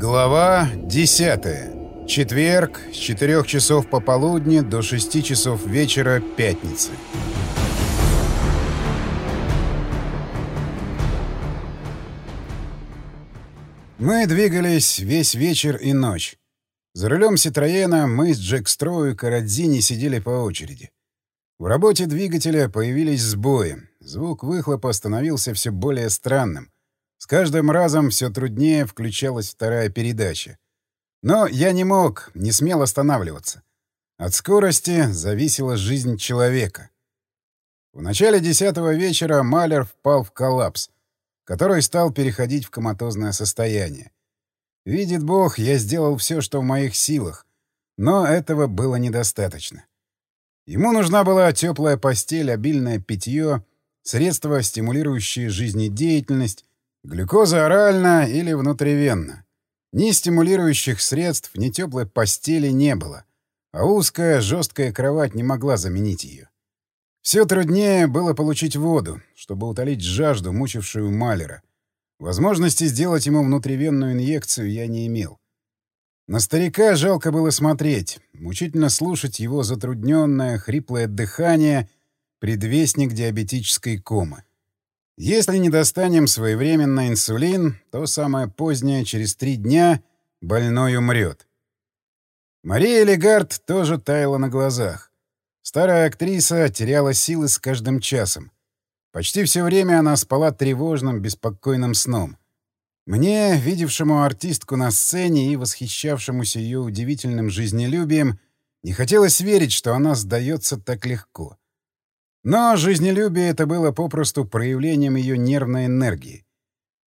Глава 10. Четверг с 4 часов пополудни до 6 часов вечера пятницы. Мы двигались весь вечер и ночь. За рулем Ситроена мы с Джек Строу и Карадзини сидели по очереди. В работе двигателя появились сбои. Звук выхлопа становился все более странным. Каждым разом все труднее включалась вторая передача. Но я не мог, не смел останавливаться. От скорости зависела жизнь человека. В начале десятого вечера Малер впал в коллапс, который стал переходить в коматозное состояние. Видит Бог, я сделал все, что в моих силах, но этого было недостаточно. Ему нужна была теплая постель, обильное питье, средства, стимулирующие жизнедеятельность, глюкоза орально или внутривенно. Ни стимулирующих средств, ни теплой постели не было, а узкая, жесткая кровать не могла заменить ее. Все труднее было получить воду, чтобы утолить жажду, мучившую Малера. Возможности сделать ему внутривенную инъекцию я не имел. На старика жалко было смотреть, мучительно слушать его затрудненное, хриплое дыхание, предвестник диабетической комы. Если не достанем своевременно инсулин, то самое позднее, через три дня, больной умрет. Мария Легард тоже таяла на глазах. Старая актриса теряла силы с каждым часом. Почти все время она спала тревожным, беспокойным сном — мне, видевшему артистку на сцене и восхищавшемуся ее удивительным жизнелюбием, не хотелось верить, что она сдается так легко. Но жизнелюбие это было попросту проявлением ее нервной энергии.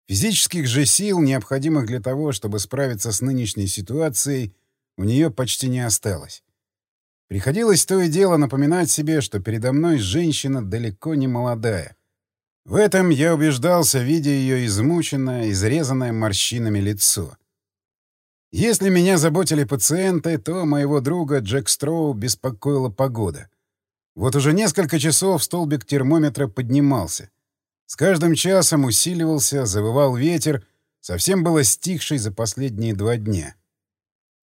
Физических же сил, необходимых для того, чтобы справиться с нынешней ситуацией, у нее почти не осталось. Приходилось то и дело напоминать себе, что передо мной женщина далеко не молодая — в этом я убеждался, видя ее измученное, изрезанное морщинами лицо. Если меня заботили пациенты, то моего друга Джек Строу беспокоила погода. Вот уже несколько часов столбик термометра поднимался. С каждым часом усиливался, завывал ветер, совсем было стихший за последние два дня.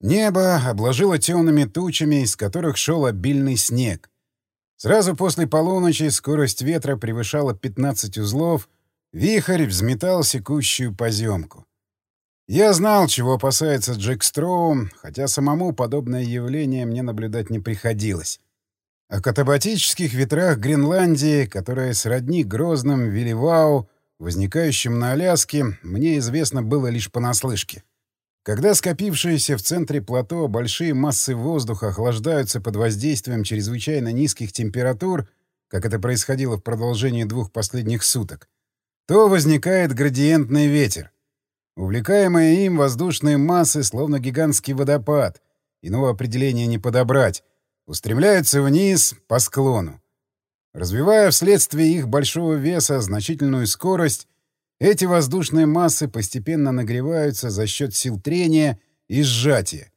Небо обложило темными тучами, из которых шел обильный снег. Сразу после полуночи скорость ветра превышала 15 узлов, вихрь взметал секущую поземку. Я знал, чего опасается Джек Строу, хотя самому подобное явление мне наблюдать не приходилось. О катабатических ветрах Гренландии, которые сродни грозным Виливау, возникающим на Аляске, мне известно было лишь понаслышке. Когда скопившиеся в центре плато большие массы воздуха охлаждаются под воздействием чрезвычайно низких температур, как это происходило в продолжении двух последних суток, то возникает градиентный ветер. Увлекаемые им воздушные массы, словно гигантский водопад, иного определения не подобрать, устремляются вниз по склону. Развивая вследствие их большого веса значительную скорость, эти воздушные массы постепенно нагреваются за счет сил трения и сжатия.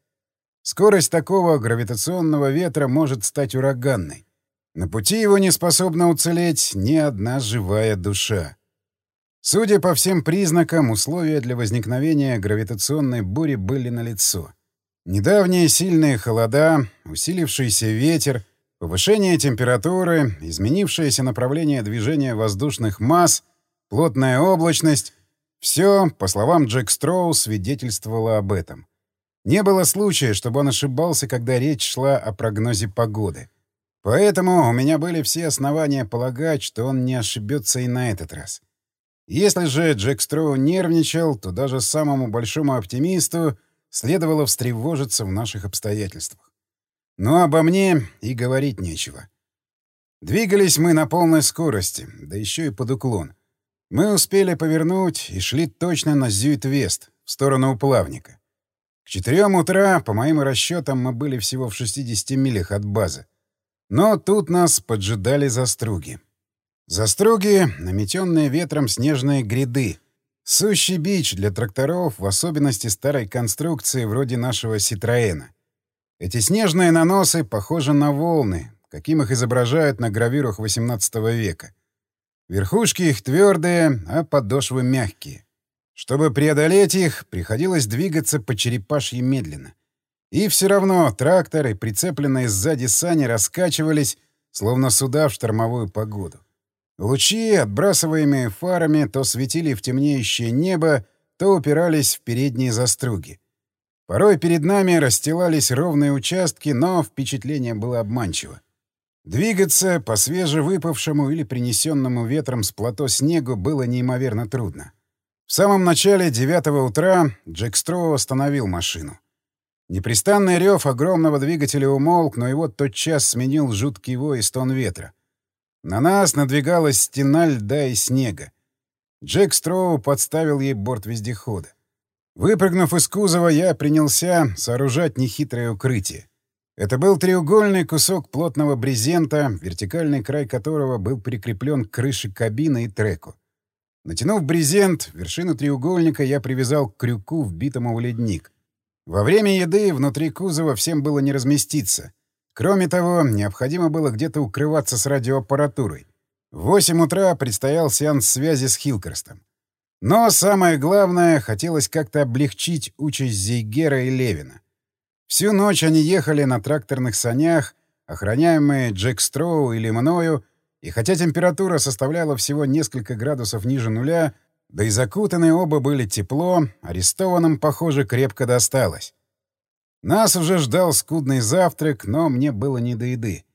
Скорость такого гравитационного ветра может стать ураганной. На пути его не способна уцелеть ни одна живая душа. Судя по всем признакам, условия для возникновения гравитационной бури были налицо. Недавние сильные холода, усилившийся ветер, повышение температуры, изменившееся направление движения воздушных масс — Плотная облачность — все, по словам Джек Строу, свидетельствовало об этом. Не было случая, чтобы он ошибался, когда речь шла о прогнозе погоды. Поэтому у меня были все основания полагать, что он не ошибется и на этот раз. Если же Джек Строу нервничал, то даже самому большому оптимисту следовало встревожиться в наших обстоятельствах. Но обо мне и говорить нечего. Двигались мы на полной скорости, да еще и под уклон — мы успели повернуть и шли точно на Зюит-Вест, в сторону уплавника. К четырем утра, по моим расчетам, мы были всего в 60 милях от базы. Но тут нас поджидали заструги. Заструги — наметенные ветром снежные гряды. Сущий бич для тракторов, в особенности старой конструкции вроде нашего «Ситроэна». Эти снежные наносы похожи на волны, каким их изображают на гравюрах XVIII века — Верхушки их твердые, а подошвы мягкие. Чтобы преодолеть их, приходилось двигаться по черепашьи медленно. И все равно трактор и прицепленные сзади сани раскачивались, словно суда в штормовую погоду. Лучи, отбрасываемые фарами, то светили в темнеющее небо, то упирались в передние заструги. Порой перед нами расстилались ровные участки, но впечатление было обманчиво. Двигаться по свежевыпавшему или принесенному ветром с плато снегу было неимоверно трудно. В самом начале девятого утра Джек Строу остановил машину. Непрестанный рев огромного двигателя умолк, но его тотчас сменил жуткий вой и стон ветра. На нас надвигалась стена льда и снега. Джек Строу подставил ей борт вездехода. Выпрыгнув из кузова, я принялся сооружать нехитрое укрытие. Это был треугольный кусок плотного брезента, вертикальный край которого был прикреплен к крыше кабины и треку. Натянув брезент, вершину треугольника я привязал к крюку, вбитому в ледник. Во время еды внутри кузова всем было не разместиться. Кроме того, необходимо было где-то укрываться с радиоаппаратурой. В 8 утра предстоял сеанс связи с Хилкерстом. Но самое главное, хотелось как-то облегчить участь Зейгера и Левина. Всю ночь они ехали на тракторных санях, охраняемые Джек Строу или мною, и хотя температура составляла всего несколько градусов ниже нуля, да и закутаны оба были тепло, арестованным, похоже, крепко досталось. Нас уже ждал скудный завтрак, но мне было не до еды.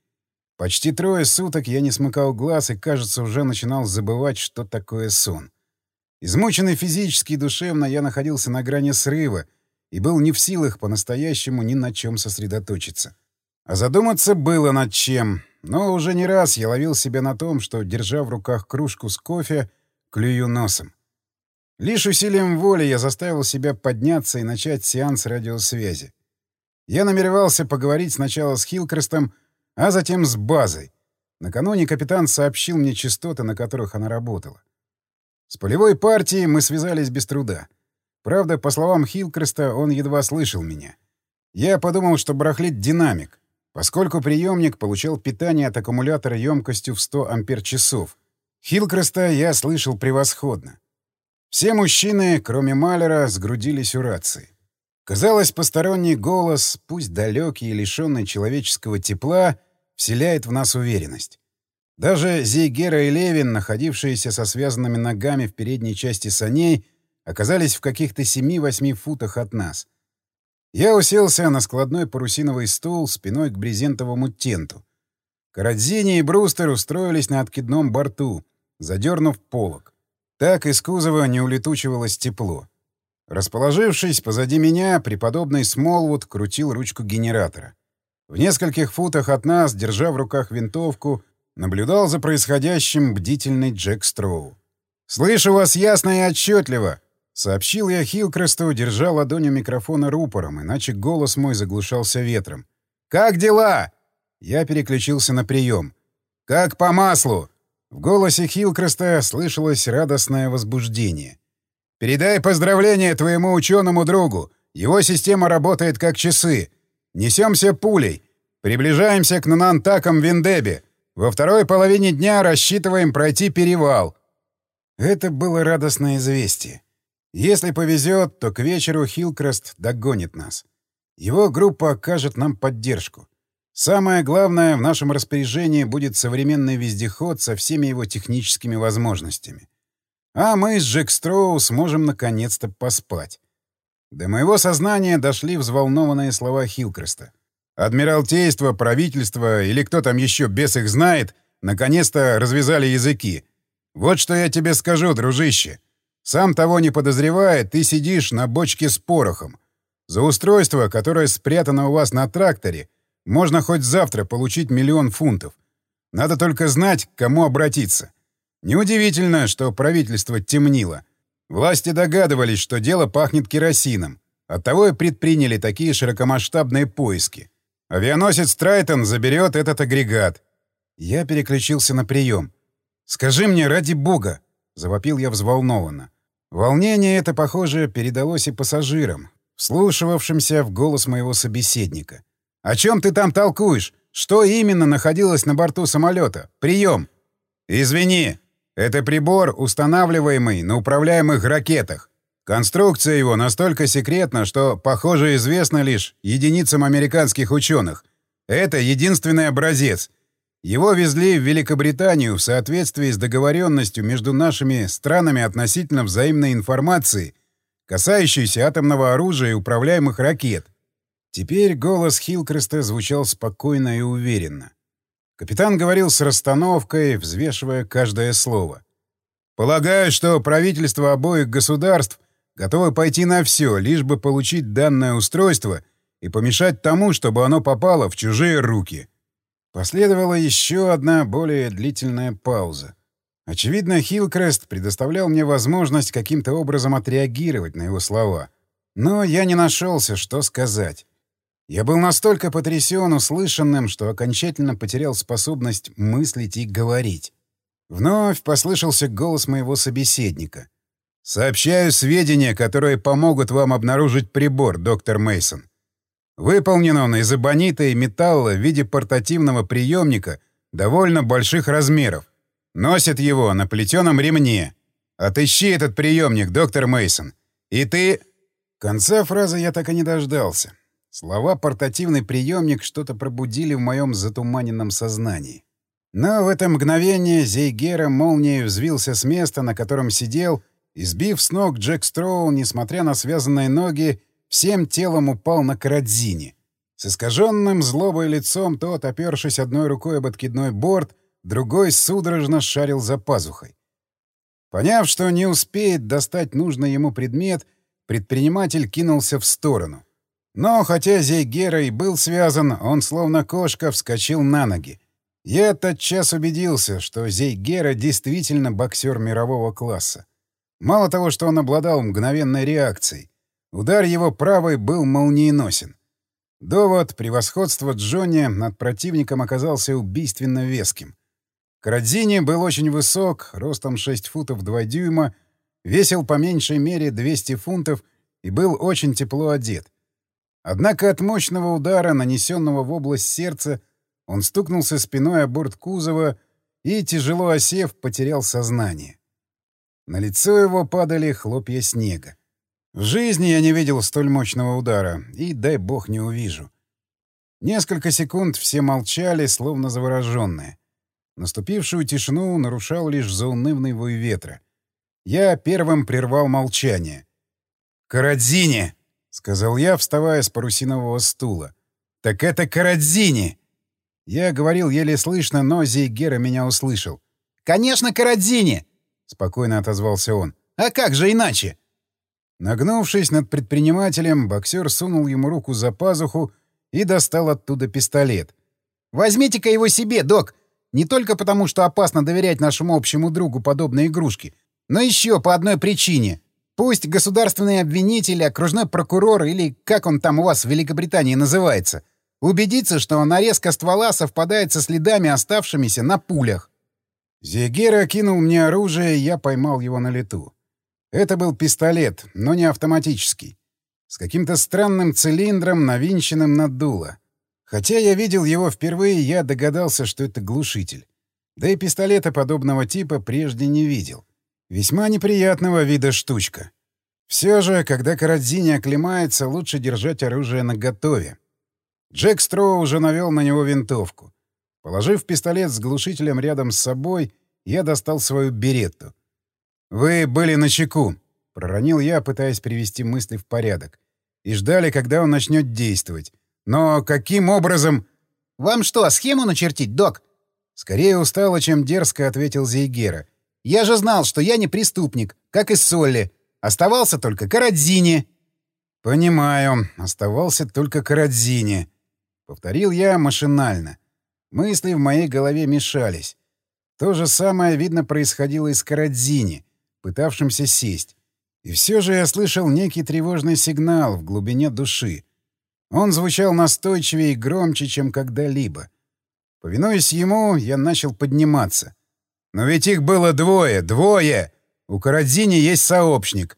Почти трое суток я не смыкал глаз и, кажется, уже начинал забывать, что такое сон. Измученный физически и душевно, я находился на грани срыва и был не в силах по-настоящему ни на чем сосредоточиться. А задуматься было над чем, но уже не раз я ловил себя на том, что, держа в руках кружку с кофе, клюю носом. Лишь усилием воли я заставил себя подняться и начать сеанс радиосвязи. Я намеревался поговорить сначала с Хилкрестом, а затем с базой. Накануне капитан сообщил мне частоты, на которых она работала. С полевой партией мы связались без труда. Правда, по словам Хилкреста, он едва слышал меня. Я подумал, что барахлит динамик, поскольку приемник получал питание от аккумулятора емкостью в 100 ампер-часов. Хилкреста я слышал превосходно. Все мужчины, кроме Малера, сгрудились у рации. Казалось, посторонний голос, пусть далекий и лишенный человеческого тепла, вселяет в нас уверенность. Даже Зейгера и Левин, находившиеся со связанными ногами в передней части саней, оказались в каких-то семи-восьми футах от нас. Я уселся на складной парусиновый стул спиной к брезентовому тенту. Карадзини и Брустер устроились на откидном борту, задернув полог. Так из кузова не улетучивалось тепло. Расположившись позади меня, преподобный Смолвуд крутил ручку генератора. В нескольких футах от нас, держа в руках винтовку, наблюдал за происходящим бдительный Джек Строу. «Слышу вас ясно и отчетливо!» — сообщил я Хилкресту, держа ладонью микрофона рупором, иначе голос мой заглушался ветром. «Как дела?» Я переключился на прием. «Как по маслу!» В голосе Хилкреста слышалось радостное возбуждение. «Передай поздравления твоему ученому другу. Его система работает как часы. Несемся пулей. Приближаемся к Нанантакам Виндебе. Во второй половине дня рассчитываем пройти перевал». Это было радостное известие. Если повезет, то к вечеру Хилкрест догонит нас. Его группа окажет нам поддержку. Самое главное, в нашем распоряжении будет современный вездеход со всеми его техническими возможностями. А мы с Джек Строу сможем наконец-то поспать. До моего сознания дошли взволнованные слова Хилкреста. Адмиралтейство, правительство или кто там еще без их знает, наконец-то развязали языки. Вот что я тебе скажу, дружище. Сам того не подозревая, ты сидишь на бочке с порохом. За устройство, которое спрятано у вас на тракторе — можно хоть завтра получить миллион фунтов. Надо только знать, к кому обратиться. Неудивительно, что правительство темнило. Власти догадывались, что дело пахнет керосином. Оттого и предприняли такие широкомасштабные поиски. Авианосец Трайтон заберет этот агрегат. Я переключился на прием. «Скажи мне, ради бога!» — завопил я взволнованно. Волнение это, похоже, передалось и пассажирам, вслушивавшимся в голос моего собеседника. «О чем ты там толкуешь? Что именно находилось на борту самолета? Прием!» «Извини, это прибор, устанавливаемый на управляемых ракетах. Конструкция его настолько секретна, что, похоже, известна лишь единицам американских ученых. Это единственный образец. Его везли в Великобританию в соответствии с договоренностью между нашими странами относительно взаимной информации, касающейся атомного оружия и управляемых ракет. Теперь голос Хилкреста звучал спокойно и уверенно. Капитан говорил с расстановкой, взвешивая каждое слово. «Полагаю, что правительство обоих государств готовы пойти на все, лишь бы получить данное устройство и помешать тому, чтобы оно попало в чужие руки». Последовала еще одна более длительная пауза. Очевидно, Хилкрест предоставлял мне возможность каким-то образом отреагировать на его слова. Но я не нашелся, что сказать. Я был настолько потрясен услышанным, что окончательно потерял способность мыслить и говорить. Вновь послышался голос моего собеседника. «Сообщаю сведения, которые помогут вам обнаружить прибор, доктор Мейсон. Выполнен он из эбонита и металла в виде портативного приемника довольно больших размеров. Носит его на плетеном ремне. Отыщи этот приемник, доктор Мейсон. И ты...» Конца фразы я так и не дождался. Слова «портативный приемник» что-то пробудили в моем затуманенном сознании. Но в это мгновение Зейгера молнией взвился с места, на котором сидел, и, сбив с ног Джек Строу, несмотря на связанные ноги, всем телом упал на Карадзине. С искаженным злобой лицом тот, опершись одной рукой об откидной борт, другой судорожно шарил за пазухой. Поняв, что не успеет достать нужный ему предмет, предприниматель кинулся в сторону. Но хотя Зейгера и был связан, он словно кошка вскочил на ноги. Я тотчас убедился, что Зейгера действительно боксер мирового класса. Мало того, что он обладал мгновенной реакцией, удар его правой был молниеносен. Довод превосходства Джонни над противником оказался убийственно веским. Карадзини был очень высок, ростом 6 футов 2 дюйма, весил по меньшей мере 200 фунтов и был очень тепло одет. Однако от мощного удара, нанесенного в область сердца, он стукнулся спиной о борт кузова и, тяжело осев, потерял сознание. На лицо его падали хлопья снега. В жизни я не видел столь мощного удара, и, дай бог, не увижу. Несколько секунд все молчали, словно завороженные. Наступившую тишину нарушал лишь заунывный вой ветра. Я первым прервал молчание. «Карадзине!» — сказал я, вставая с парусинового стула. «Так это Карадзини!» Я говорил еле слышно, но Зейгера меня услышал. «Конечно, Карадзини!» — спокойно отозвался он. «А как же иначе?» Нагнувшись над предпринимателем, боксер сунул ему руку за пазуху и достал оттуда пистолет. «Возьмите-ка его себе, док! Не только потому, что опасно доверять нашему общему другу подобные игрушки, но еще по одной причине. Пусть государственный обвинитель, окружной прокурор или как он там у вас в Великобритании называется, убедится, что нарезка ствола совпадает со следами, оставшимися на пулях. Зегера кинул мне оружие, и я поймал его на лету. Это был пистолет, но не автоматический. С каким-то странным цилиндром, навинченным на дуло. Хотя я видел его впервые, я догадался, что это глушитель. Да и пистолета подобного типа прежде не видел. Весьма неприятного вида штучка. Все же, когда Карадзини оклемается, лучше держать оружие наготове. Джек Строу уже навел на него винтовку. Положив пистолет с глушителем рядом с собой, я достал свою беретту. «Вы были на чеку», — проронил я, пытаясь привести мысли в порядок. «И ждали, когда он начнет действовать. Но каким образом...» «Вам что, схему начертить, док?» Скорее устало, чем дерзко ответил Зейгера. Я же знал, что я не преступник, как и Солли. Оставался только Карадзини. «Понимаю, оставался только Карадзини», — повторил я машинально. Мысли в моей голове мешались. То же самое, видно, происходило и с Карадзини, пытавшимся сесть. И все же я слышал некий тревожный сигнал в глубине души. Он звучал настойчивее и громче, чем когда-либо. Повинуясь ему, я начал подниматься. Но ведь их было двое, двое! У Карадзини есть сообщник.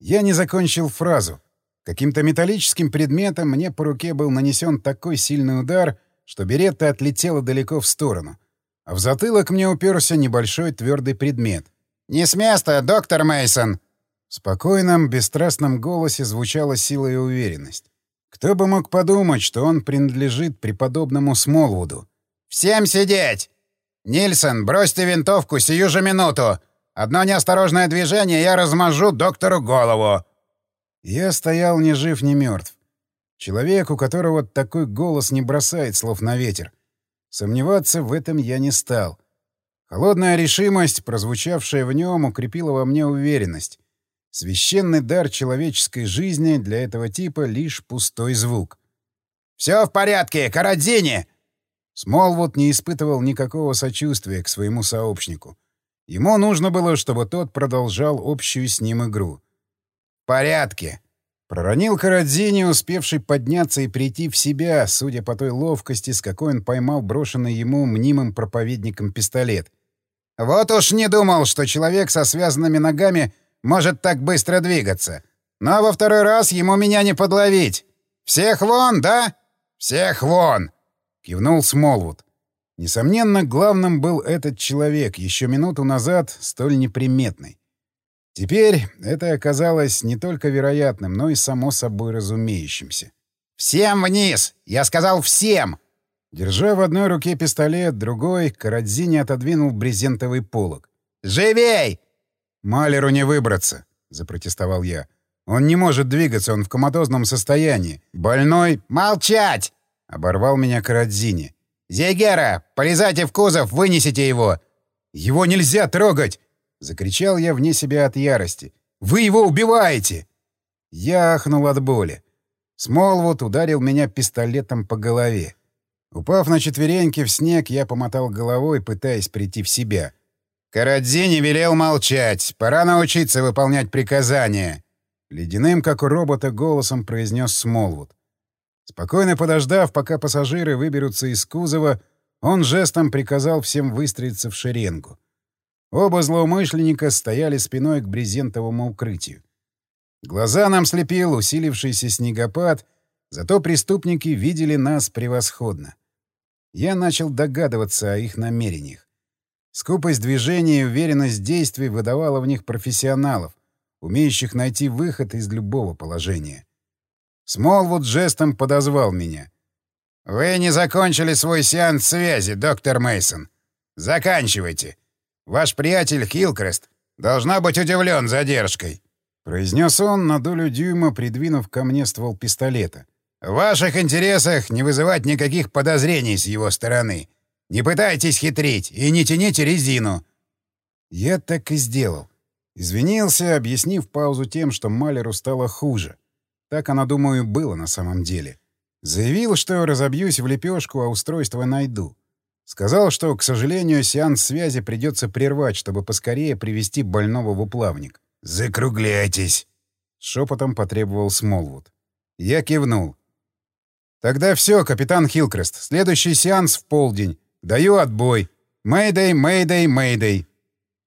Я не закончил фразу. Каким-то металлическим предметом мне по руке был нанесен такой сильный удар, что беретта отлетела далеко в сторону. А в затылок мне уперся небольшой твердый предмет. «Не с места, доктор Мейсон, В спокойном, бесстрастном голосе звучала сила и уверенность. Кто бы мог подумать, что он принадлежит преподобному Смолвуду. «Всем сидеть! Нильсон, бросьте винтовку сию же минуту! Одно неосторожное движение, я размажу доктору голову!» Я стоял ни жив, ни мертв. Человек, у которого такой голос не бросает слов на ветер. Сомневаться в этом я не стал. Холодная решимость, прозвучавшая в нем, укрепила во мне уверенность. Священный дар человеческой жизни для этого типа — лишь пустой звук. «Все в порядке, Карадзини!» Смолвуд не испытывал никакого сочувствия к своему сообщнику. Ему нужно было, чтобы тот продолжал общую с ним игру. «В порядке!» Проронил Карадзини, успевший подняться и прийти в себя, судя по той ловкости, с какой он поймал брошенный ему мнимым проповедником пистолет. «Вот уж не думал, что человек со связанными ногами может так быстро двигаться. Но во второй раз ему меня не подловить. Всех вон, да? Всех вон!» — кивнул Смолвуд. Несомненно, главным был этот человек, еще минуту назад столь неприметный. Теперь это оказалось не только вероятным, но и само собой разумеющимся. «Всем вниз! Я сказал всем!» Держа в одной руке пистолет, другой, Карадзини отодвинул брезентовый полог. «Живей!» «Малеру не выбраться», — запротестовал я. «Он не может двигаться, он в коматозном состоянии. Больной...» «Молчать!» — оборвал меня Карадзини. «Зейгера, полезайте в кузов, вынесите его!» «Его нельзя трогать!» — закричал я вне себя от ярости. «Вы его убиваете!» Я ахнул от боли. Смолвуд ударил меня пистолетом по голове. Упав на четвереньки в снег, я помотал головой, пытаясь прийти в себя. «Карадзини велел молчать. Пора научиться выполнять приказания!» Ледяным, как у робота, голосом произнес Смолвуд. Спокойно подождав, пока пассажиры выберутся из кузова, он жестом приказал всем выстроиться в шеренгу. Оба злоумышленника стояли спиной к брезентовому укрытию. Глаза нам слепил усилившийся снегопад, зато преступники видели нас превосходно. Я начал догадываться о их намерениях. Скупость движения и уверенность действий выдавала в них профессионалов, умеющих найти выход из любого положения. Смолвуд жестом подозвал меня. «Вы не закончили свой сеанс связи, доктор Мейсон. Заканчивайте. Ваш приятель Хилкрест должна быть удивлен задержкой», — произнес он на долю дюйма, придвинув ко мне ствол пистолета. «В ваших интересах не вызывать никаких подозрений с его стороны. Не пытайтесь хитрить и не тяните резину». Я так и сделал. Извинился, объяснив паузу тем, что Малеру стало хуже. Так оно, думаю, было на самом деле. Заявил, что разобьюсь в лепешку, а устройство найду. Сказал, что, к сожалению, сеанс связи придется прервать, чтобы поскорее привести больного в уплавник. «Закругляйтесь!» — шепотом потребовал Смолвуд. Я кивнул. «Тогда все, капитан Хилкрест. Следующий сеанс в полдень. Даю отбой. Мэйдэй, мэйдэй, мэйдэй».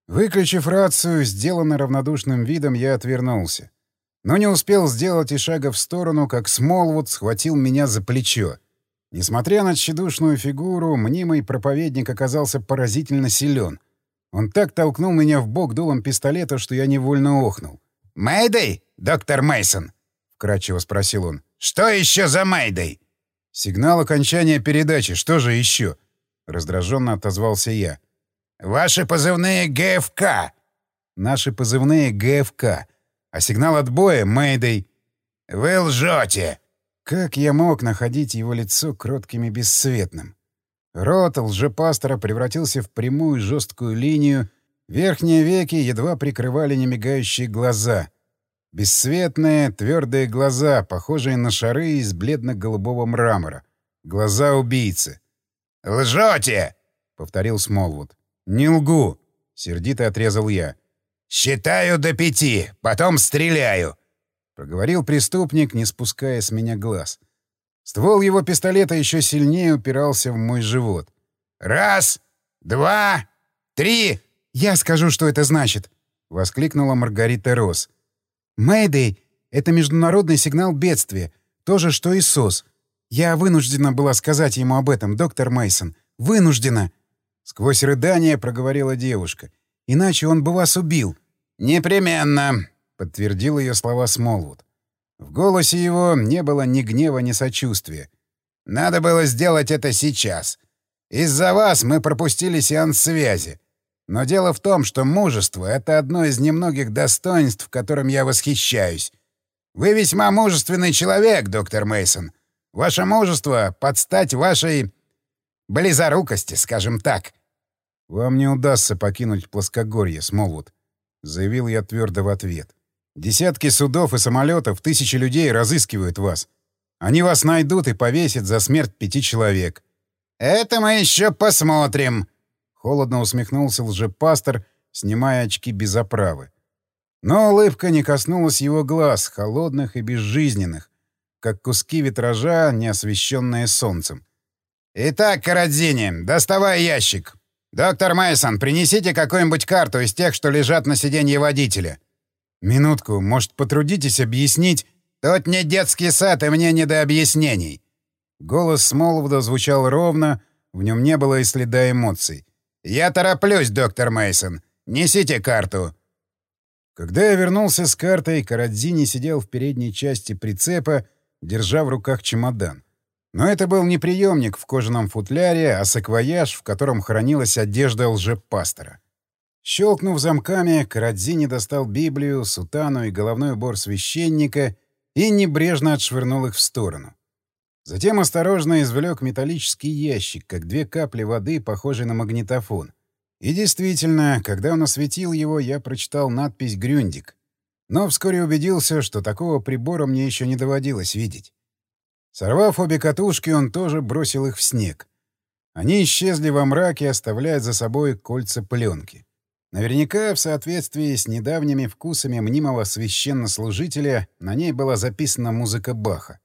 Выключив рацию, сделанно равнодушным видом, я отвернулся. Но не успел сделать и шага в сторону, как Смолвуд схватил меня за плечо. Несмотря на тщедушную фигуру, мнимый проповедник оказался поразительно силен. Он так толкнул меня в бок дулом пистолета, что я невольно охнул. «Мэйдэй, доктор Мейсон, вкрадчиво спросил он. «Что еще за Мэйдэй?» «Сигнал окончания передачи. Что же еще?» — раздраженно отозвался я. «Ваши позывные ГФК». «Наши позывные ГФК. А сигнал отбоя — Мэйдэй». «Вы лжете!» Как я мог находить его лицо кротким и бесцветным? Рот лжепастора превратился в прямую жесткую линию, верхние веки едва прикрывали немигающие глаза. Бесцветные, твердые глаза, похожие на шары из бледно-голубого мрамора. Глаза убийцы. «Лжете!» — повторил Смолвуд. «Не лгу!» — сердито отрезал я. «Считаю до пяти, потом стреляю!» — проговорил преступник, не спуская с меня глаз. Ствол его пистолета еще сильнее упирался в мой живот. «Раз, два, три!» «Я скажу, что это значит!» — воскликнула Маргарита Рос. «Мэйдэй — это международный сигнал бедствия, то же, что и СОС. Я вынуждена была сказать ему об этом, доктор Мейсон. Вынуждена!» Сквозь рыдание проговорила девушка. «Иначе он бы вас убил». «Непременно!» — подтвердил ее слова Смолвуд. В голосе его не было ни гнева, ни сочувствия. «Надо было сделать это сейчас. Из-за вас мы пропустили сеанс связи. Но дело в том, что мужество — это одно из немногих достоинств, которым я восхищаюсь. Вы весьма мужественный человек, доктор Мейсон. Ваше мужество — подстать вашей... близорукости, скажем так». «Вам не удастся покинуть плоскогорье, Смолвуд», — заявил я твердо в ответ. «Десятки судов и самолетов, тысячи людей разыскивают вас. Они вас найдут и повесят за смерть пяти человек». «Это мы еще посмотрим», — холодно усмехнулся лжепастор, снимая очки без оправы. Но улыбка не коснулась его глаз, холодных и безжизненных, как куски витража, не освещенные солнцем. «Итак, Карадзини, доставай ящик. Доктор Мейсон, принесите какую-нибудь карту из тех, что лежат на сиденье водителя». «Минутку, может, потрудитесь объяснить...» «Тут не детский сад, и мне не до объяснений». Голос Смолвуда звучал ровно, в нем не было и следа эмоций. «Я тороплюсь, доктор Мейсон. Несите карту». Когда я вернулся с картой, Карадзини сидел в передней части прицепа, держа в руках чемодан. Но это был не приемник в кожаном футляре, а саквояж, в котором хранилась одежда лжепастора. Щелкнув замками, Карадзини достал Библию, сутану и головной убор священника и небрежно отшвырнул их в сторону. Затем осторожно извлек металлический ящик, как две капли воды, похожий на магнитофон — и действительно, когда он осветил его, я прочитал надпись «Грюндик». Но вскоре убедился, что такого прибора мне еще не доводилось видеть. Сорвав обе катушки, он тоже бросил их в снег. Они исчезли во мраке, оставляя за собой кольца пленки. Наверняка, в соответствии с недавними вкусами мнимого священнослужителя, на ней была записана музыка Баха.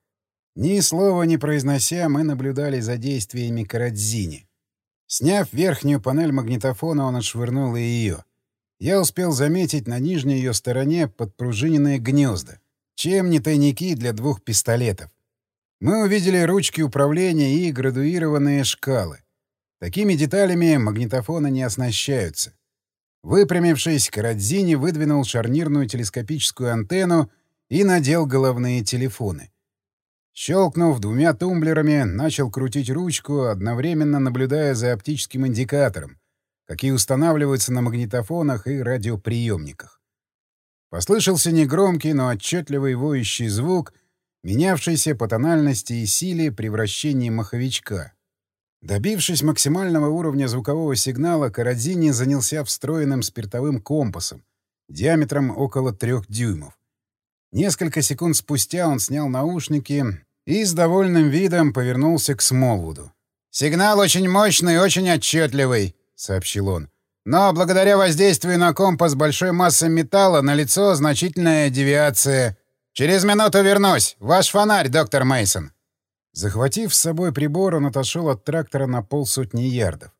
Ни слова не произнося, мы наблюдали за действиями Карадзини. Сняв верхнюю панель магнитофона, он отшвырнул и ее. Я успел заметить на нижней ее стороне подпружиненные гнезда. Чем не тайники для двух пистолетов? Мы увидели ручки управления и градуированные шкалы. Такими деталями магнитофоны не оснащаются. Выпрямившись, Карадзини выдвинул шарнирную телескопическую антенну и надел головные телефоны. Щелкнув двумя тумблерами, начал крутить ручку, одновременно наблюдая за оптическим индикатором, какие устанавливаются на магнитофонах и радиоприемниках. Послышался негромкий, но отчетливый воющий звук, менявшийся по тональности и силе при вращении маховичка. Добившись максимального уровня звукового сигнала, Карадзини занялся встроенным спиртовым компасом диаметром около трех дюймов. Несколько секунд спустя он снял наушники и с довольным видом повернулся к Смолвуду. «Сигнал очень мощный и очень отчетливый», — сообщил он. «Но благодаря воздействию на компас большой массы металла налицо значительная девиация. Через минуту вернусь. Ваш фонарь, доктор Мейсон. Захватив с собой прибор, он отошел от трактора на полсотни ярдов.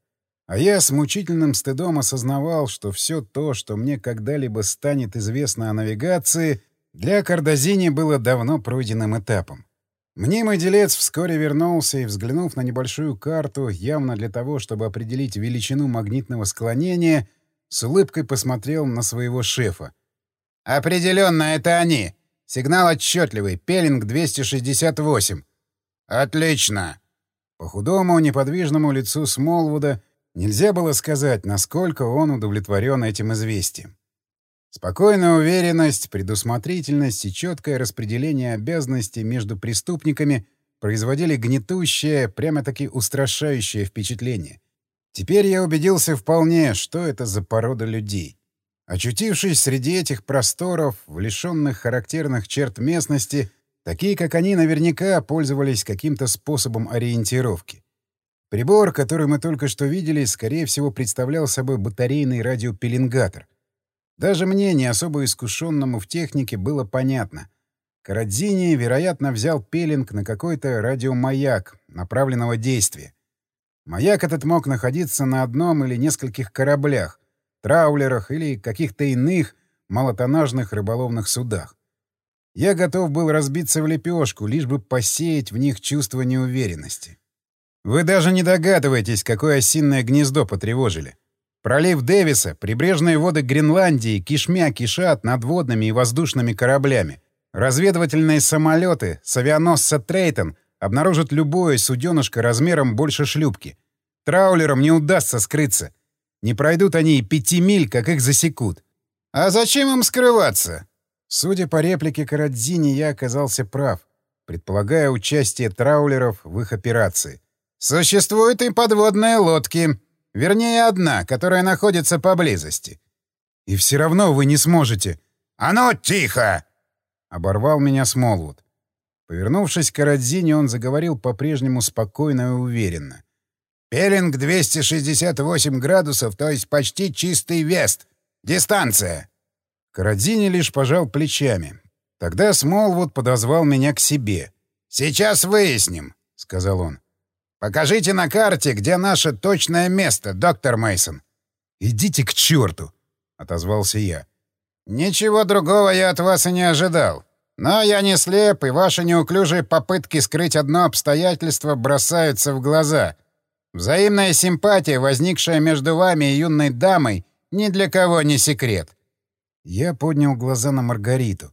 А я с мучительным стыдом осознавал, что все то, что мне когда-либо станет известно о навигации, для Кардазини было давно пройденным этапом. Мнимый делец вскоре вернулся и, взглянув на небольшую карту, явно для того, чтобы определить величину магнитного склонения, с улыбкой посмотрел на своего шефа. «Определенно, это они. Сигнал отчетливый. Пелинг 268». «Отлично!» По худому, неподвижному лицу Смолвуда нельзя было сказать, насколько он удовлетворен этим известием. Спокойная уверенность, предусмотрительность и четкое распределение обязанностей между преступниками производили гнетущее, прямо-таки устрашающее впечатление. Теперь я убедился вполне, что это за порода людей. Очутившись среди этих просторов, в лишенных характерных черт местности, такие, как они, наверняка пользовались каким-то способом ориентировки. Прибор, который мы только что видели, скорее всего, представлял собой батарейный радиопеленгатор — даже мне, не особо искушенному в технике, было понятно. Карадзини, вероятно, взял пелинг на какой-то радиомаяк направленного действия. Маяк этот мог находиться на одном или нескольких кораблях, траулерах или каких-то иных малотоннажных рыболовных судах. Я готов был разбиться в лепешку, лишь бы посеять в них чувство неуверенности. Вы даже не догадываетесь, какое осинное гнездо потревожили. Пролив Дэвиса, прибрежные воды Гренландии кишмя кишат надводными и воздушными кораблями. Разведывательные самолеты с авианосца Трейтон обнаружат любое суденышко размером больше шлюпки. Траулерам не удастся скрыться. Не пройдут они и пяти миль, как их засекут. А зачем им скрываться? Судя по реплике Карадзини, я оказался прав, предполагая участие траулеров в их операции. Существуют и подводные лодки. Вернее, одна, которая находится поблизости. И все равно вы не сможете. «А ну, тихо!» — оборвал меня Смолвуд. Повернувшись к Родзине, он заговорил по-прежнему спокойно и уверенно. «Пелинг 268 градусов, то есть почти чистый вест. Дистанция!» Карадзини лишь пожал плечами. Тогда Смолвуд подозвал меня к себе. «Сейчас выясним», — сказал он. Покажите на карте, где наше точное место, доктор Мейсон. Идите к черту, отозвался я. Ничего другого я от вас и не ожидал. Но я не слеп, и ваши неуклюжие попытки скрыть одно обстоятельство бросаются в глаза. Взаимная симпатия, возникшая между вами и юной дамой, ни для кого не секрет. Я поднял глаза на Маргариту.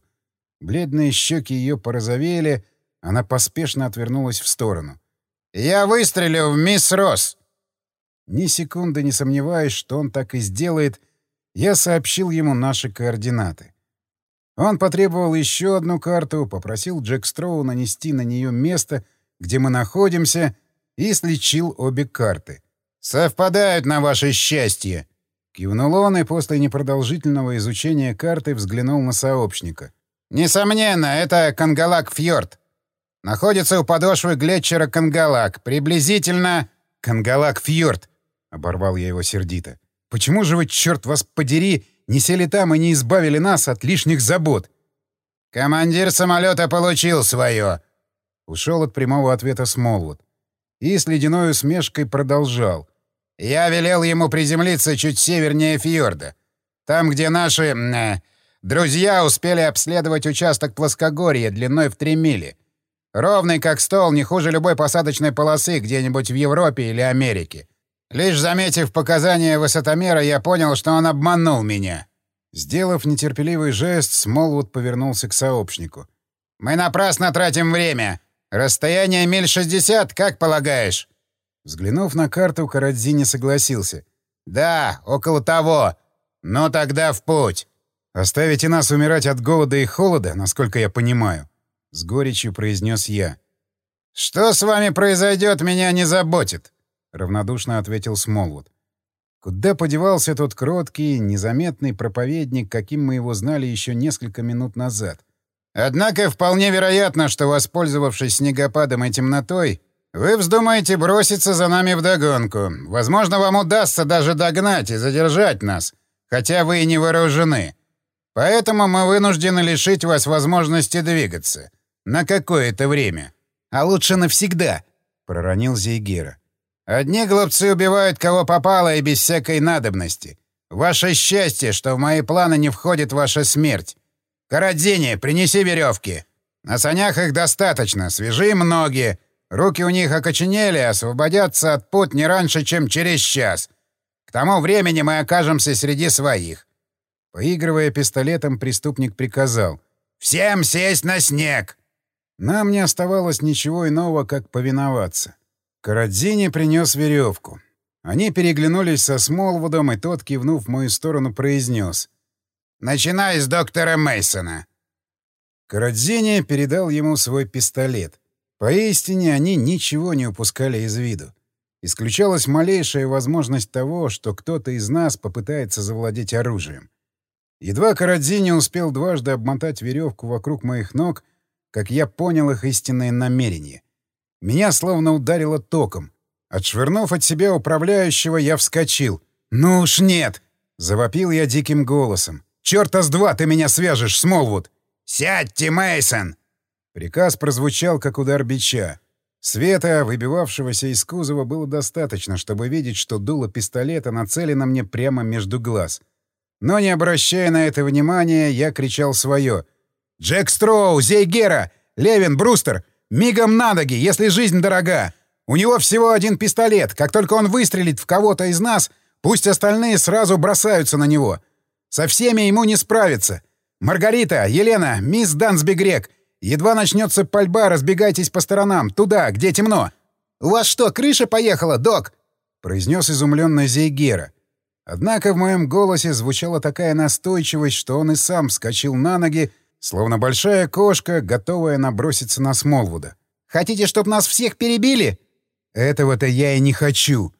Бледные щеки ее порозовели, она поспешно отвернулась в сторону. «Я выстрелю в мисс Росс!» Ни секунды не сомневаясь, что он так и сделает, я сообщил ему наши координаты. Он потребовал еще одну карту, попросил Джек Строу нанести на нее место, где мы находимся, и слечил обе карты. «Совпадают на ваше счастье!» Кивнул он и после непродолжительного изучения карты взглянул на сообщника. «Несомненно, это Кангалак-фьорд. Находится у подошвы глетчера Кангалак. Приблизительно... Кангалак-фьорд! — оборвал я его сердито. «Почему же вы, черт вас подери, не сели там и не избавили нас от лишних забот?» «Командир самолета получил свое!» Ушел от прямого ответа Смолвуд. И с ледяной усмешкой продолжал. «Я велел ему приземлиться чуть севернее фьорда. Там, где наши... Э, друзья успели обследовать участок плоскогорья длиной в три мили. Ровный как стол, не хуже любой посадочной полосы где-нибудь в Европе или Америке. Лишь заметив показания высотомера, я понял, что он обманул меня. Сделав нетерпеливый жест, Смолвуд повернулся к сообщнику. «Мы напрасно тратим время. Расстояние миль 60, как полагаешь?» Взглянув на карту, Карадзини согласился. «Да, около того. Ну тогда в путь». «Оставите нас умирать от голода и холода, насколько я понимаю», — с горечью произнес я. «Что с вами произойдет, меня не заботит», — равнодушно ответил Смолвуд. Куда подевался тот кроткий, незаметный проповедник, каким мы его знали еще несколько минут назад? «Однако вполне вероятно, что, воспользовавшись снегопадом и темнотой, вы вздумаете броситься за нами вдогонку. Возможно, вам удастся даже догнать и задержать нас, хотя вы и не вооружены. Поэтому мы вынуждены лишить вас возможности двигаться. На какое-то время. А лучше навсегда, — проронил Зейгера. Одни глупцы убивают кого попало и без всякой надобности. Ваше счастье, что в мои планы не входит ваша смерть. Карадзини, принеси веревки. На санях их достаточно, свяжи им ноги. Руки у них окоченели, освободятся от пут не раньше, чем через час. К тому времени мы окажемся среди своих. Поигрывая пистолетом, преступник приказал. «Всем сесть на снег!» Нам не оставалось ничего иного, как повиноваться. Карадзини принес веревку. Они переглянулись со Смолвудом, и тот, кивнув в мою сторону, произнес. «Начинай с доктора Мейсона. Карадзини передал ему свой пистолет. Поистине, они ничего не упускали из виду. Исключалась малейшая возможность того, что кто-то из нас попытается завладеть оружием. Едва Карадзини успел дважды обмотать веревку вокруг моих ног, как я понял их истинное намерение. Меня словно ударило током. Отшвырнув от себя управляющего, я вскочил. «Ну уж нет!» — завопил я диким голосом. «Чёрта с два ты меня свяжешь, Смолвуд!» «Сядьте, Мейсон! Приказ прозвучал, как удар бича. Света, выбивавшегося из кузова, было достаточно, чтобы видеть, что дуло пистолета нацелено мне прямо между глаз — но, не обращая на это внимания, я кричал свое. «Джек Строу! Зейгера! Левин! Брустер! Мигом на ноги, если жизнь дорога! У него всего один пистолет. Как только он выстрелит в кого-то из нас, Пусть остальные сразу бросаются на него. Со всеми ему не справиться. Маргарита, Елена, мисс Дансби Грек, едва начнется пальба, разбегайтесь по сторонам, туда, где темно. «У вас что, крыша поехала, док?» — произнес изумленный Зейгера. Однако в моем голосе звучала такая настойчивость, что он и сам вскочил на ноги, словно большая кошка, готовая наброситься на Смолвуда. «Хотите, чтоб нас всех перебили?» «Этого-то я и не хочу».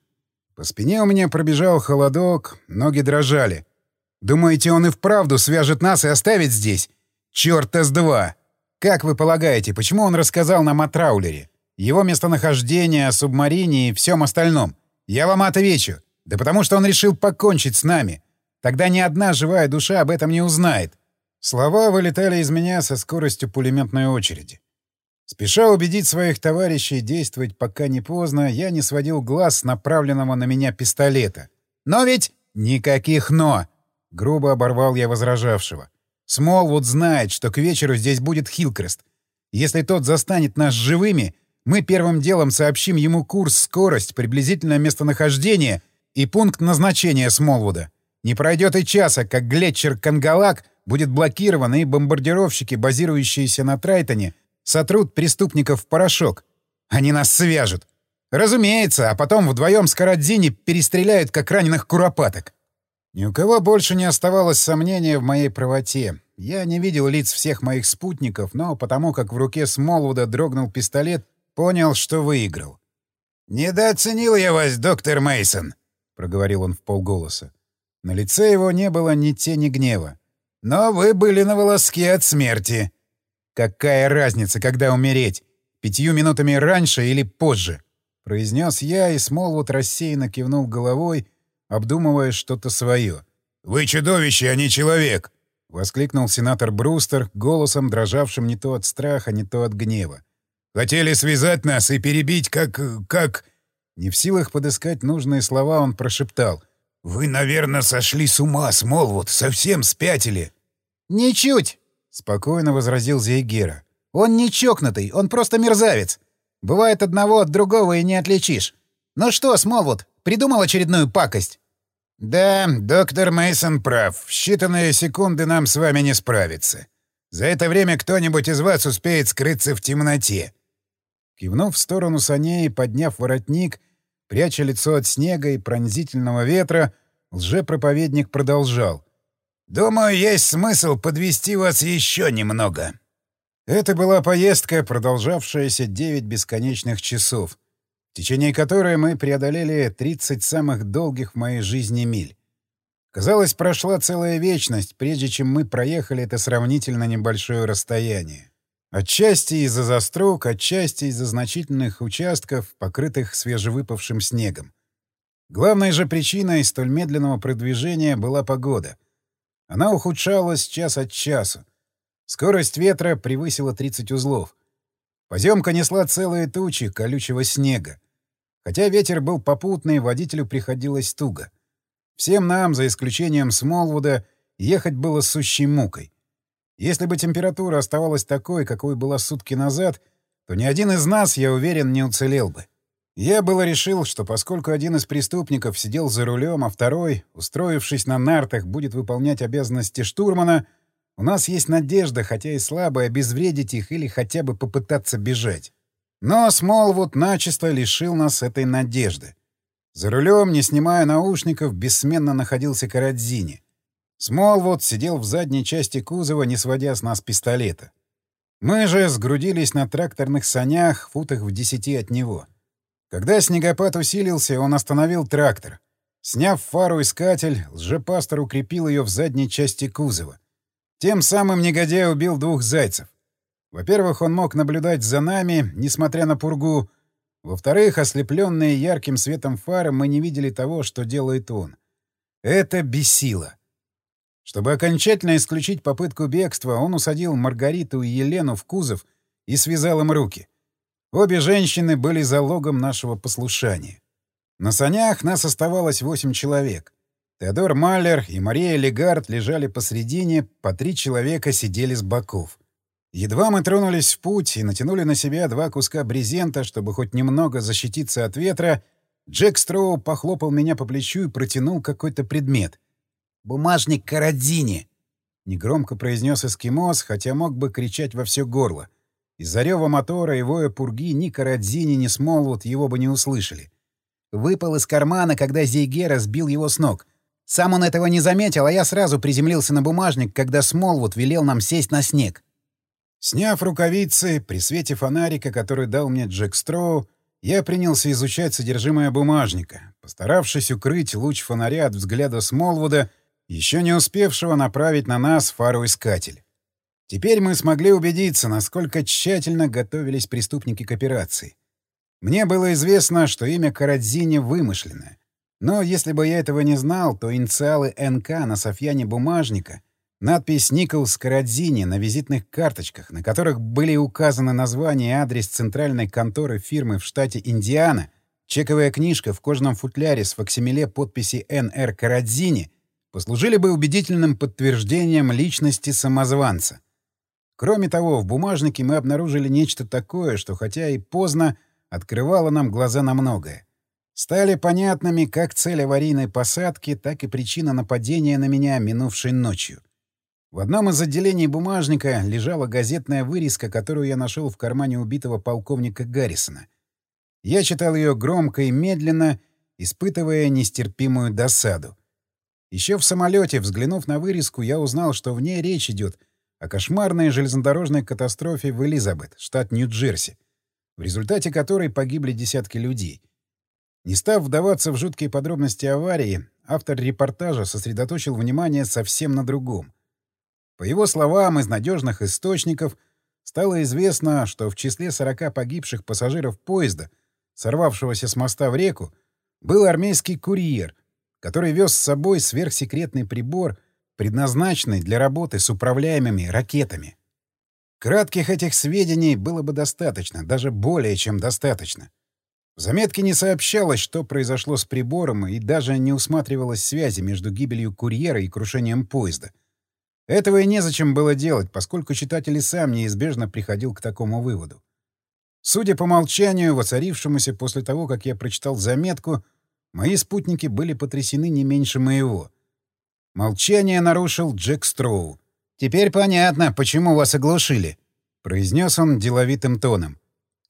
По спине у меня пробежал холодок, ноги дрожали. «Думаете, он и вправду свяжет нас и оставит здесь? Чёрта с два!» «Как вы полагаете, почему он рассказал нам о траулере? Его местонахождение, о субмарине и всем остальном? Я вам отвечу. Да потому что он решил покончить с нами. Тогда ни одна живая душа об этом не узнает. Слова вылетали из меня со скоростью пулеметной очереди. Спеша убедить своих товарищей действовать пока не поздно, я не сводил глаз с направленного на меня пистолета. «Но ведь...» «Никаких «но!» — грубо оборвал я возражавшего. «Смолвуд знает, что к вечеру здесь будет Хилкрест. Если тот застанет нас живыми, мы первым делом сообщим ему курс, скорость, приблизительное местонахождение и пункт назначения Смолвуда. Не пройдет и часа, как глетчер Кангалак будет блокирован, и бомбардировщики, базирующиеся на Трайтоне, сотрут преступников в порошок. Они нас свяжут. Разумеется, а потом вдвоем с Карадзини перестреляют, как раненых куропаток. Ни у кого больше не оставалось сомнения в моей правоте. Я не видел лиц всех моих спутников, но потому как в руке Смолвуда дрогнул пистолет, понял, что выиграл. «Недооценил я вас, доктор Мейсон, проговорил он в полголоса. На лице его не было ни тени гнева. Но вы были на волоске от смерти. Какая разница, когда умереть? Пятью минутами раньше или позже? Произнес я, и Смолвуд рассеянно кивнул головой, обдумывая что-то свое. «Вы чудовище, а не человек!» — воскликнул сенатор Брустер, голосом, дрожавшим не то от страха, не то от гнева. «Хотели связать нас и перебить, как... как...» Не в силах подыскать нужные слова, он прошептал. «Вы, наверное, сошли с ума, Смолвуд, совсем спятили». «Ничуть!» — спокойно возразил Зейгера. «Он не чокнутый, он просто мерзавец. Бывает одного от другого и не отличишь. Ну что, Смолвуд, придумал очередную пакость?» «Да, доктор Мейсон прав. В считанные секунды нам с вами не справиться. За это время кто-нибудь из вас успеет скрыться в темноте». Кивнув в сторону саней подняв воротник, пряча лицо от снега и пронзительного ветра, лжепроповедник продолжал. «Думаю, есть смысл подвести вас еще немного». Это была поездка, продолжавшаяся девять бесконечных часов, в течение которой мы преодолели 30 самых долгих в моей жизни миль. Казалось, прошла целая вечность, прежде чем мы проехали это сравнительно небольшое расстояние. Отчасти из-за застрок, отчасти из-за значительных участков, покрытых свежевыпавшим снегом. Главной же причиной столь медленного продвижения была погода. Она ухудшалась час от часу. Скорость ветра превысила 30 узлов. Поземка несла целые тучи колючего снега. Хотя ветер был попутный, водителю приходилось туго. Всем нам, за исключением Смолвуда, ехать было сущей мукой. Если бы температура оставалась такой, какой была сутки назад, то ни один из нас, я уверен, не уцелел бы. Я было решил, что поскольку один из преступников сидел за рулем, а второй, устроившись на нартах, будет выполнять обязанности штурмана, у нас есть надежда, хотя и слабая, обезвредить их или хотя бы попытаться бежать. Но Смолвуд начисто лишил нас этой надежды. За рулем, не снимая наушников, бессменно находился Карадзини. Смолвуд сидел в задней части кузова, не сводя с нас пистолета. Мы же сгрудились на тракторных санях, футах в десяти от него. Когда снегопад усилился, он остановил трактор. Сняв фару-искатель, лжепастор укрепил ее в задней части кузова. Тем самым негодяй убил двух зайцев. Во-первых, он мог наблюдать за нами, несмотря на пургу. Во-вторых, ослепленные ярким светом фары, мы не видели того, что делает он. Это бесило. Чтобы окончательно исключить попытку бегства, он усадил Маргариту и Елену в кузов и связал им руки. Обе женщины были залогом нашего послушания. На санях нас оставалось восемь человек. Теодор Маллер и Мария Легард лежали посредине, по три человека сидели с боков. Едва мы тронулись в путь и натянули на себя два куска брезента, чтобы хоть немного защититься от ветра, Джек Строу похлопал меня по плечу и протянул какой-то предмет. «Бумажник Карадзини!» — негромко произнес эскимос, хотя мог бы кричать во все горло. Из-за рева мотора и воя пурги ни Карадзини, ни Смолвуд его бы не услышали. Выпал из кармана, когда Зейгера сбил его с ног. Сам он этого не заметил, а я сразу приземлился на бумажник, когда Смолвуд велел нам сесть на снег. Сняв рукавицы, при свете фонарика, который дал мне Джек Строу, я принялся изучать содержимое бумажника, постаравшись укрыть луч фонаря от взгляда Смолвуда, еще не успевшего направить на нас фару-искатель. Теперь мы смогли убедиться, насколько тщательно готовились преступники к операции. Мне было известно, что имя Карадзини вымышленное. Но если бы я этого не знал, то инициалы НК на софьяне бумажника, надпись «Николс Карадзини» на визитных карточках, на которых были указаны название и адрес центральной конторы фирмы в штате Индиана, чековая книжка в кожаном футляре с факсимиле подписи «НР Карадзини» послужили бы убедительным подтверждением личности самозванца. Кроме того, в бумажнике мы обнаружили нечто такое, что, хотя и поздно, открывало нам глаза на многое. Стали понятными как цель аварийной посадки, так и причина нападения на меня минувшей ночью. В одном из отделений бумажника лежала газетная вырезка, которую я нашел в кармане убитого полковника Гаррисона. Я читал ее громко и медленно, испытывая нестерпимую досаду. Еще в самолете, взглянув на вырезку, я узнал, что в ней речь идет о кошмарной железнодорожной катастрофе в Элизабет, штат Нью-Джерси, в результате которой погибли десятки людей. Не став вдаваться в жуткие подробности аварии, автор репортажа сосредоточил внимание совсем на другом. По его словам, из надежных источников стало известно, что в числе 40 погибших пассажиров поезда, сорвавшегося с моста в реку, был армейский курьер, который вез с собой сверхсекретный прибор — предназначенный для работы с управляемыми ракетами. Кратких этих сведений было бы достаточно, даже более чем достаточно. В заметке не сообщалось, что произошло с прибором, и даже не усматривалось связи между гибелью курьера и крушением поезда. Этого и незачем было делать, поскольку читатель и сам неизбежно приходил к такому выводу. Судя по молчанию, воцарившемуся после того, как я прочитал заметку, мои спутники были потрясены не меньше моего — Молчание нарушил Джек Строу. «Теперь понятно, почему вас оглушили», — произнес он деловитым тоном.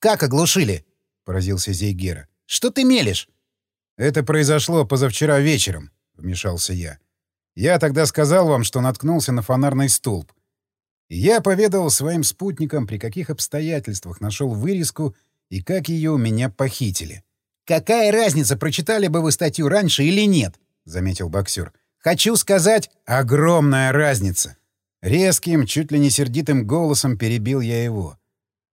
«Как оглушили?» — поразился Зейгера. «Что ты мелешь?» «Это произошло позавчера вечером», — вмешался я. «Я тогда сказал вам, что наткнулся на фонарный столб. И я поведал своим спутникам, при каких обстоятельствах нашел вырезку и как ее у меня похитили». «Какая разница, прочитали бы вы статью раньше или нет?» — заметил боксер. Хочу сказать, огромная разница. Резким, чуть ли не сердитым голосом перебил я его.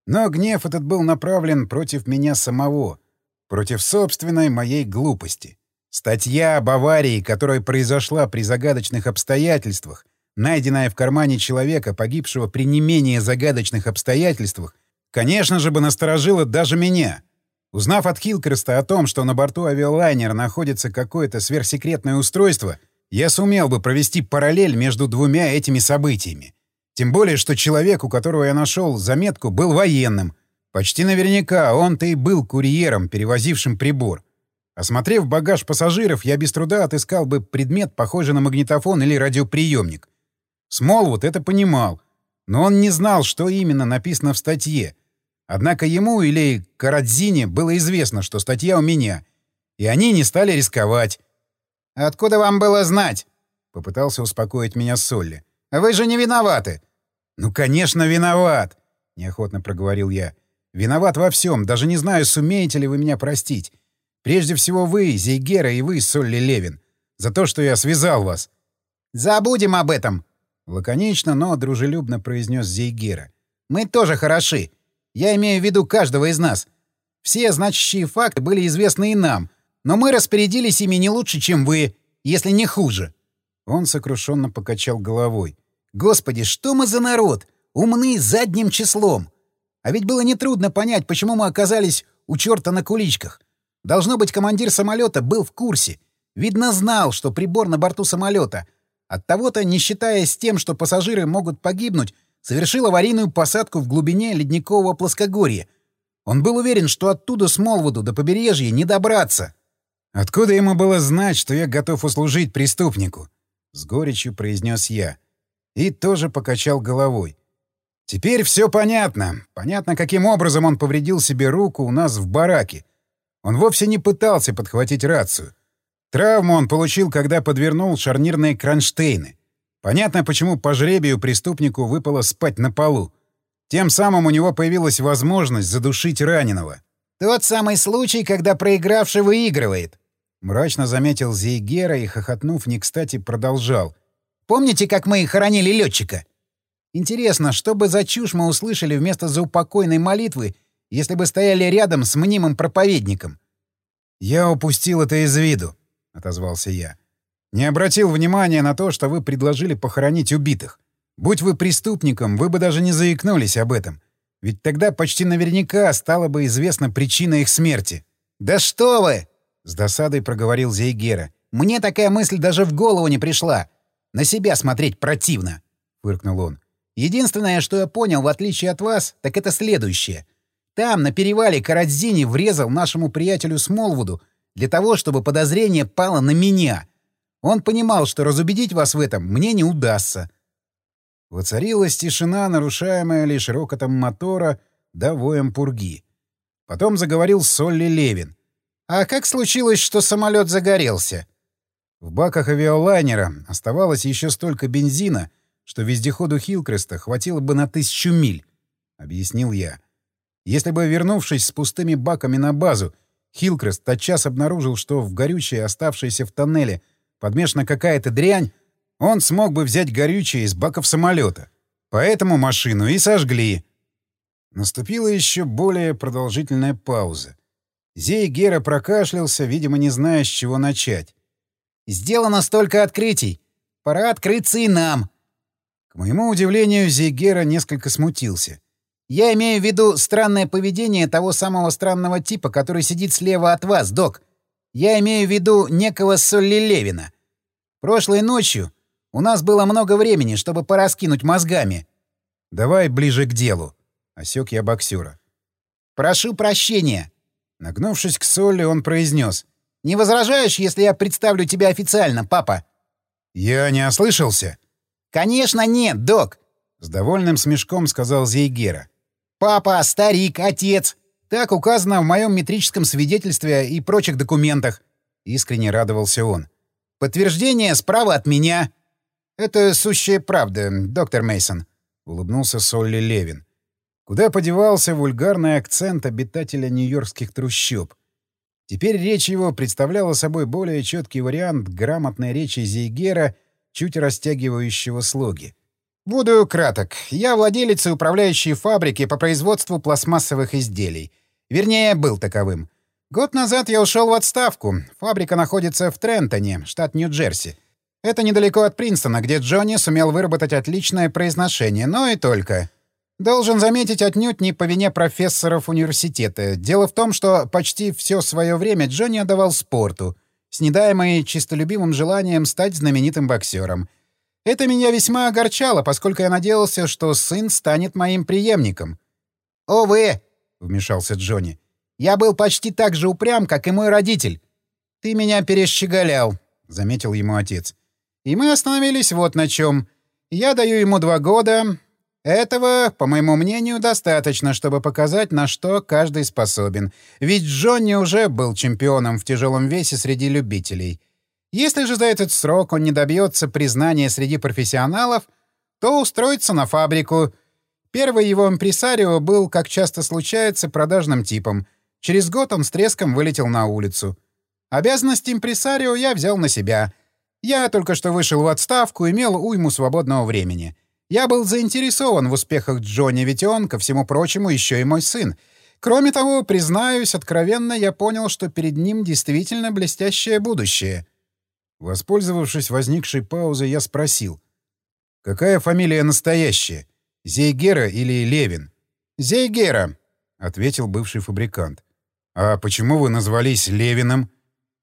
Но гнев этот был направлен против меня самого, против собственной моей глупости. Статья об аварии, которая произошла при загадочных обстоятельствах, найденная в кармане человека, погибшего при не менее загадочных обстоятельствах, конечно же бы насторожила даже меня. Узнав от Хилкреста о том, что на борту авиалайнера находится какое-то сверхсекретное устройство — я сумел бы провести параллель между двумя этими событиями. Тем более, что человек, у которого я нашел заметку, был военным. Почти наверняка он-то и был курьером, перевозившим прибор. Осмотрев багаж пассажиров, я без труда отыскал бы предмет, похожий на магнитофон или радиоприемник. Смолвуд это понимал, но он не знал, что именно написано в статье. Однако ему или Карадзине было известно, что статья у меня, и они не стали рисковать. «Откуда вам было знать?» — попытался успокоить меня Солли. «Вы же не виноваты!» «Ну, конечно, виноват!» — неохотно проговорил я. «Виноват во всем. Даже не знаю, сумеете ли вы меня простить. Прежде всего вы, Зейгера, и вы, Солли Левин, за то, что я связал вас». «Забудем об этом!» — лаконично, но дружелюбно произнес Зейгера. «Мы тоже хороши. Я имею в виду каждого из нас. Все значащие факты были известны и нам, но мы распорядились ими не лучше, чем вы, если не хуже». Он сокрушенно покачал головой. «Господи, что мы за народ? Умны задним числом. А ведь было нетрудно понять, почему мы оказались у черта на куличках. Должно быть, командир самолета был в курсе. Видно, знал, что прибор на борту самолета. От того-то, не считаясь тем, что пассажиры могут погибнуть, совершил аварийную посадку в глубине ледникового плоскогорья. Он был уверен, что оттуда с Молвуду до побережья не добраться. Откуда ему было знать, что я готов услужить преступнику? С горечью произнес я. И тоже покачал головой. Теперь все понятно. Понятно, каким образом он повредил себе руку у нас в бараке. Он вовсе не пытался подхватить рацию. Травму он получил, когда подвернул шарнирные кронштейны. Понятно, почему по жребию преступнику выпало спать на полу. Тем самым у него появилась возможность задушить раненого. «Тот самый случай, когда проигравший выигрывает», — мрачно заметил Зейгера и, хохотнув, не кстати, продолжал. «Помните, как мы хоронили летчика? Интересно, что бы за чушь мы услышали вместо заупокойной молитвы, если бы стояли рядом с мнимым проповедником?» «Я упустил это из виду», — отозвался я. «Не обратил внимания на то, что вы предложили похоронить убитых. Будь вы преступником, вы бы даже не заикнулись об этом. Ведь тогда почти наверняка стала бы известна причина их смерти». «Да что вы!» — с досадой проговорил Зейгера. «Мне такая мысль даже в голову не пришла. На себя смотреть противно!» — фыркнул он. «Единственное, что я понял, в отличие от вас, так это следующее. Там, на перевале, Карадзини врезал нашему приятелю Смолвуду для того, чтобы подозрение пало на меня. Он понимал, что разубедить вас в этом мне не удастся. Воцарилась тишина, нарушаемая лишь рокотом мотора да воем пурги. Потом заговорил Солли Левин. «А как случилось, что самолет загорелся?» В баках авиалайнера оставалось еще столько бензина, что вездеходу Хилкреста хватило бы на тысячу миль, — объяснил я. Если бы, вернувшись с пустыми баками на базу, Хилкрест тотчас обнаружил, что в горючее, оставшееся в тоннеле, подмешана какая-то дрянь, он смог бы взять горючее из баков самолета. Поэтому машину и сожгли. Наступила еще более продолжительная пауза. Зей Гера прокашлялся, видимо, не зная, с чего начать. «Сделано столько открытий. Пора открыться и нам». К моему удивлению, Зейгера несколько смутился. Я имею в виду странное поведение того самого странного типа, который сидит слева от вас, док. Я имею в виду некого Солли Левина. Прошлой ночью у нас было много времени, чтобы пораскинуть мозгами. Давай ближе к делу. Осек я боксера. Прошу прощения. Нагнувшись к Солли, он произнес: Не возражаешь, если я представлю тебя официально, папа? Я не ослышался? Конечно, нет, док. С довольным смешком сказал Зейгера. Папа, старик, отец. Так указано в моем метрическом свидетельстве и прочих документах. Искренне радовался он. Подтверждение справа от меня. Это сущая правда, доктор Мейсон, улыбнулся Солли Левин. Куда подевался вульгарный акцент обитателя нью-йоркских трущоб? Теперь речь его представляла собой более четкий вариант грамотной речи Зейгера, чуть растягивающего слоги. Буду краток. Я владелец и управляющий фабрики по производству пластмассовых изделий. Вернее, был таковым. Год назад я ушел в отставку. Фабрика находится в Трентоне, штат Нью-Джерси. Это недалеко от Принстона, где Джонни сумел выработать отличное произношение, но и только. Должен заметить отнюдь не по вине профессоров университета. Дело в том, что почти все свое время Джонни отдавал спорту, с недаемой чистолюбивым желанием стать знаменитым боксером — это меня весьма огорчало, поскольку я надеялся, что сын станет моим преемником. «Увы», — вмешался Джонни, — «я был почти так же упрям, как и мой родитель. Ты меня перещеголял», — заметил ему отец. «И мы остановились вот на чем. Я даю ему два года. Этого, по моему мнению, достаточно, чтобы показать, на что каждый способен. Ведь Джонни уже был чемпионом в тяжелом весе среди любителей». Если же за этот срок он не добьется признания среди профессионалов, то устроится на фабрику. Первый его импресарио был, как часто случается, продажным типом. Через год он с треском вылетел на улицу. Обязанности импресарио я взял на себя. Я только что вышел в отставку, имел уйму свободного времени. Я был заинтересован в успехах Джонни, ведь он, ко всему прочему, еще и мой сын. Кроме того, признаюсь, откровенно я понял, что перед ним действительно блестящее будущее — Воспользовавшись возникшей паузой, я спросил. «Какая фамилия настоящая? Зейгера или Левин?» «Зейгера», — ответил бывший фабрикант. «А почему вы назвались Левиным?»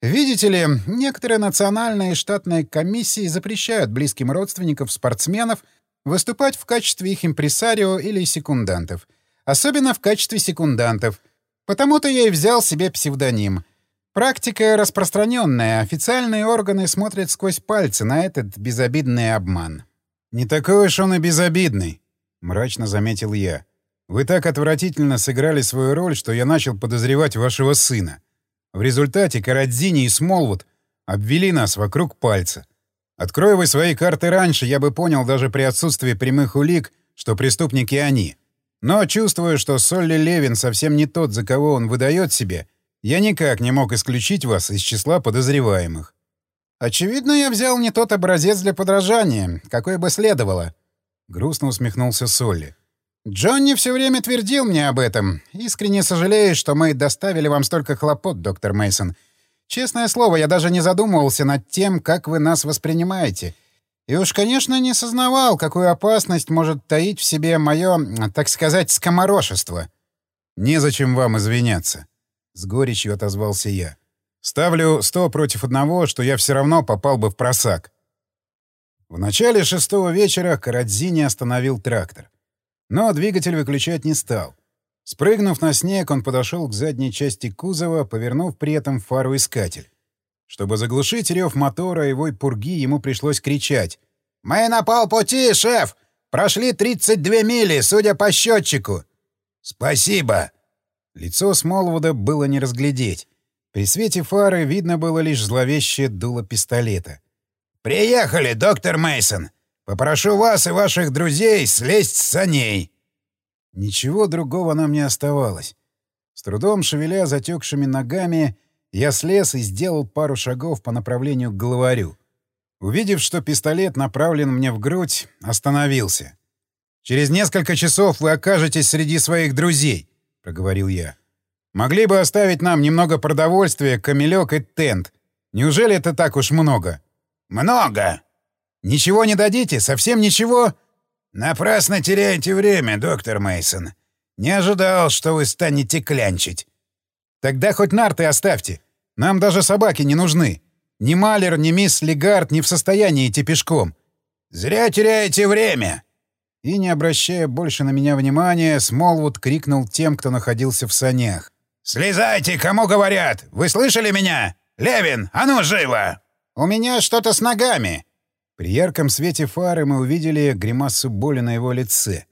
«Видите ли, некоторые национальные штатные комиссии запрещают близким родственникам спортсменов выступать в качестве их импресарио или секундантов. Особенно в качестве секундантов. Потому-то я и взял себе псевдоним. Практика распространенная. Официальные органы смотрят сквозь пальцы на этот безобидный обман. «Не такой уж он и безобидный», — мрачно заметил я. «Вы так отвратительно сыграли свою роль, что я начал подозревать вашего сына. В результате Карадзини и Смолвуд обвели нас вокруг пальца. Открой вы свои карты раньше, я бы понял даже при отсутствии прямых улик, что преступники они. Но чувствую, что Солли Левин совсем не тот, за кого он выдает себе, я никак не мог исключить вас из числа подозреваемых. «Очевидно, я взял не тот образец для подражания, какой бы следовало», — грустно усмехнулся Солли. «Джонни все время твердил мне об этом. Искренне сожалею, что мы доставили вам столько хлопот, доктор Мейсон. Честное слово, я даже не задумывался над тем, как вы нас воспринимаете. И уж, конечно, не сознавал, какую опасность может таить в себе мое, так сказать, скоморошество». «Незачем вам извиняться», — с горечью отозвался я. Ставлю сто против одного, что я все равно попал бы в просак. В начале шестого вечера Карадзини остановил трактор. Но двигатель выключать не стал. Спрыгнув на снег, он подошел к задней части кузова, повернув при этом фару-искатель. Чтобы заглушить рев мотора и вой пурги, ему пришлось кричать. «Мы на полпути, шеф! Прошли 32 мили, судя по счетчику!» «Спасибо!» Лицо Смолвуда было не разглядеть. При свете фары видно было лишь зловещее дуло пистолета. «Приехали, доктор Мейсон. Попрошу вас и ваших друзей слезть с саней». Ничего другого нам не оставалось. С трудом шевеля затекшими ногами, я слез и сделал пару шагов по направлению к главарю. Увидев, что пистолет направлен мне в грудь, остановился. «Через несколько часов вы окажетесь среди своих друзей», — проговорил я. Могли бы оставить нам немного продовольствия, камелек и тент. Неужели это так уж много? Много. Ничего не дадите? Совсем ничего? Напрасно теряете время, доктор Мейсон. Не ожидал, что вы станете клянчить. Тогда хоть нарты оставьте. Нам даже собаки не нужны. Ни Малер, ни мисс Легард не в состоянии идти пешком. Зря теряете время. И, не обращая больше на меня внимания, Смолвуд крикнул тем, кто находился в санях. «Слезайте, кому говорят! Вы слышали меня? Левин, а ну живо!» «У меня что-то с ногами!» При ярком свете фары мы увидели гримасу боли на его лице.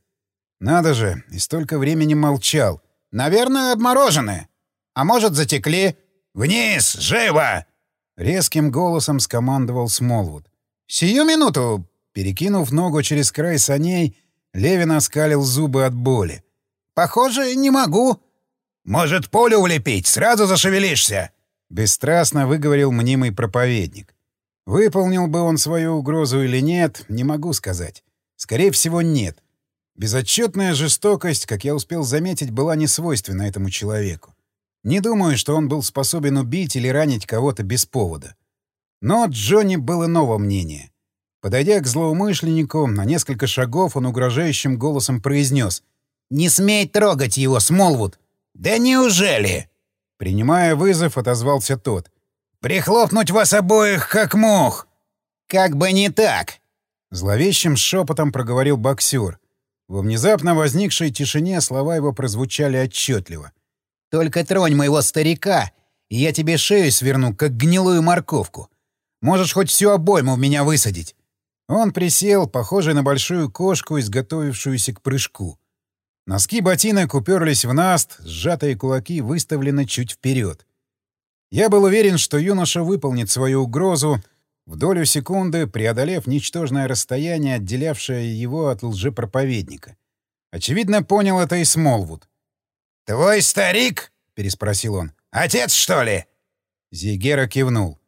Надо же, и столько времени молчал. «Наверное, обморожены. А может, затекли?» «Вниз! Живо!» Резким голосом скомандовал Смолвуд. «Сию минуту!» Перекинув ногу через край саней, Левин оскалил зубы от боли. «Похоже, не могу!» Может, пулю улепить? Сразу зашевелишься!» — бесстрастно выговорил мнимый проповедник. Выполнил бы он свою угрозу или нет, не могу сказать. Скорее всего, нет. Безотчетная жестокость, как я успел заметить, была не свойственна этому человеку. Не думаю, что он был способен убить или ранить кого-то без повода. Но Джонни было иного мнения. Подойдя к злоумышленнику, на несколько шагов он угрожающим голосом произнес «Не смей трогать его, Смолвуд!» «Да неужели?» Принимая вызов, отозвался тот. «Прихлопнуть вас обоих, как мух!» «Как бы не так!» Зловещим шепотом проговорил боксер. Во внезапно возникшей тишине слова его прозвучали отчетливо. «Только тронь моего старика, и я тебе шею сверну, как гнилую морковку. Можешь хоть всю обойму в меня высадить». Он присел, похожий на большую кошку, изготовившуюся к прыжку. Носки ботинок уперлись в наст, сжатые кулаки выставлены чуть вперед. Я был уверен, что юноша выполнит свою угрозу, в долю секунды преодолев ничтожное расстояние, отделявшее его от лжепроповедника. Очевидно, понял это и Смолвуд. «Твой старик?» — переспросил он. «Отец, что ли?» Зейгера кивнул.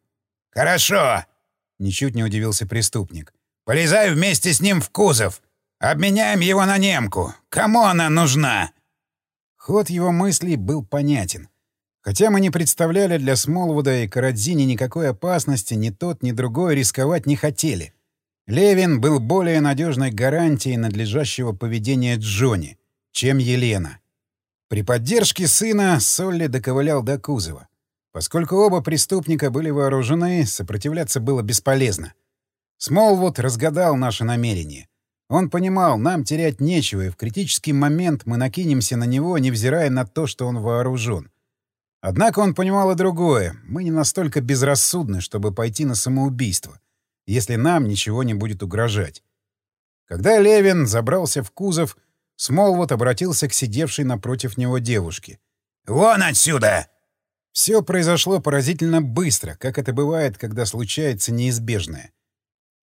«Хорошо!» — ничуть не удивился преступник. «Полезай вместе с ним в кузов. Обменяем его на немку. Кому она нужна?» Ход его мыслей был понятен. Хотя мы не представляли для Смолвуда и Карадзини никакой опасности, ни тот, ни другой рисковать не хотели. Левин был более надежной гарантией надлежащего поведения Джонни, чем Елена. При поддержке сына Солли доковылял до кузова. Поскольку оба преступника были вооружены, сопротивляться было бесполезно. Смолвуд разгадал наше намерение. Он понимал, нам терять нечего, и в критический момент мы накинемся на него, невзирая на то, что он вооружен. Однако он понимал и другое. Мы не настолько безрассудны, чтобы пойти на самоубийство, если нам ничего не будет угрожать. Когда Левин забрался в кузов, Смолвуд обратился к сидевшей напротив него девушке. «Вон отсюда!» Все произошло поразительно быстро, как это бывает, когда случается неизбежное.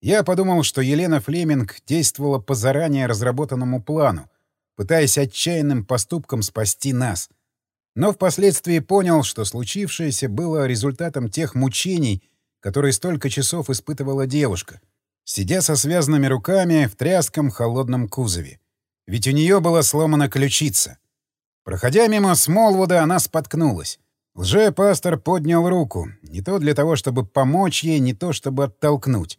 Я подумал, что Елена Флеминг действовала по заранее разработанному плану, пытаясь отчаянным поступком спасти нас. Но впоследствии понял, что случившееся было результатом тех мучений, которые столько часов испытывала девушка, сидя со связанными руками в тряском холодном кузове. Ведь у нее была сломана ключица. Проходя мимо Смолвуда, она споткнулась. Лже-пастор поднял руку, не то для того, чтобы помочь ей, не то, чтобы оттолкнуть.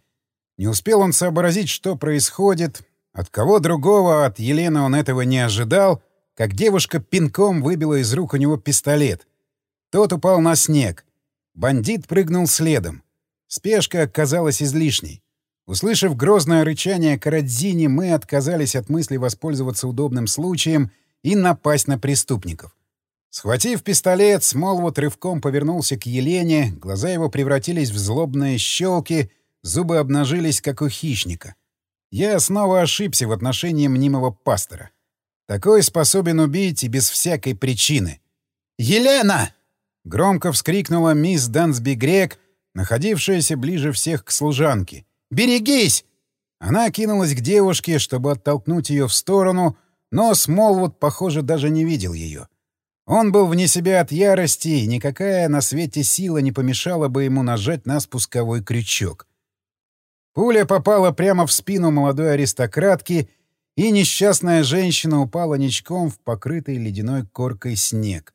Не успел он сообразить, что происходит, от кого другого, от Елены он этого не ожидал, как девушка пинком выбила из рук у него пистолет. Тот упал на снег. Бандит прыгнул следом. Спешка оказалась излишней. Услышав грозное рычание Карадзини, мы отказались от мысли воспользоваться удобным случаем и напасть на преступников. Схватив пистолет, Смолвуд рывком повернулся к Елене, глаза его превратились в злобные щелки, зубы обнажились, как у хищника. Я снова ошибся в отношении мнимого пастора. Такой способен убить и без всякой причины. «Елена!» — громко вскрикнула мисс Дансби Грек, находившаяся ближе всех к служанке. «Берегись!» Она кинулась к девушке, чтобы оттолкнуть ее в сторону, но Смолвуд, похоже, даже не видел ее. Он был вне себя от ярости, и никакая на свете сила не помешала бы ему нажать на спусковой крючок. Пуля попала прямо в спину молодой аристократки и несчастная женщина упала ничком в покрытый ледяной коркой снег.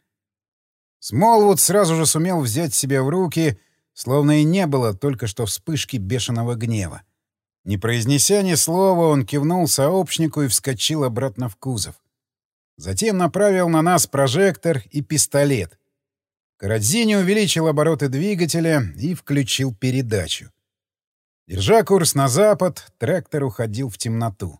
Смолвуд сразу же сумел взять себя в руки, словно и не было только что вспышки бешеного гнева. Не произнеся ни слова, он кивнул сообщнику и вскочил обратно в кузов. Затем направил на нас прожектор и пистолет. Карадзини увеличил обороты двигателя и включил передачу. Держа курс на запад, трактор уходил в темноту.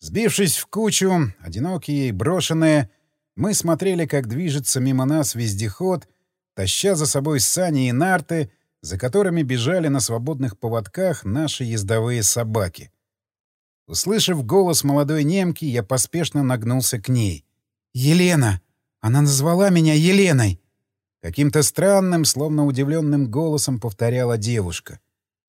Сбившись в кучу, одинокие и брошенные, мы смотрели, как движется мимо нас вездеход, таща за собой сани и нарты, за которыми бежали на свободных поводках наши ездовые собаки. Услышав голос молодой немки, я поспешно нагнулся к ней. «Елена! Она назвала меня Еленой!» Каким-то странным, словно удивленным голосом повторяла девушка.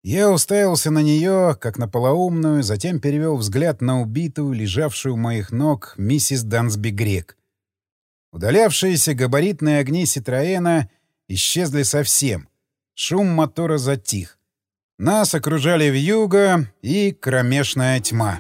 Я уставился на нее, как на полоумную, затем перевел взгляд на убитую, лежавшую у моих ног, миссис Дансби Грек. Удалявшиеся габаритные огни Ситроена исчезли совсем. Шум мотора затих. Нас окружали вьюга и кромешная тьма.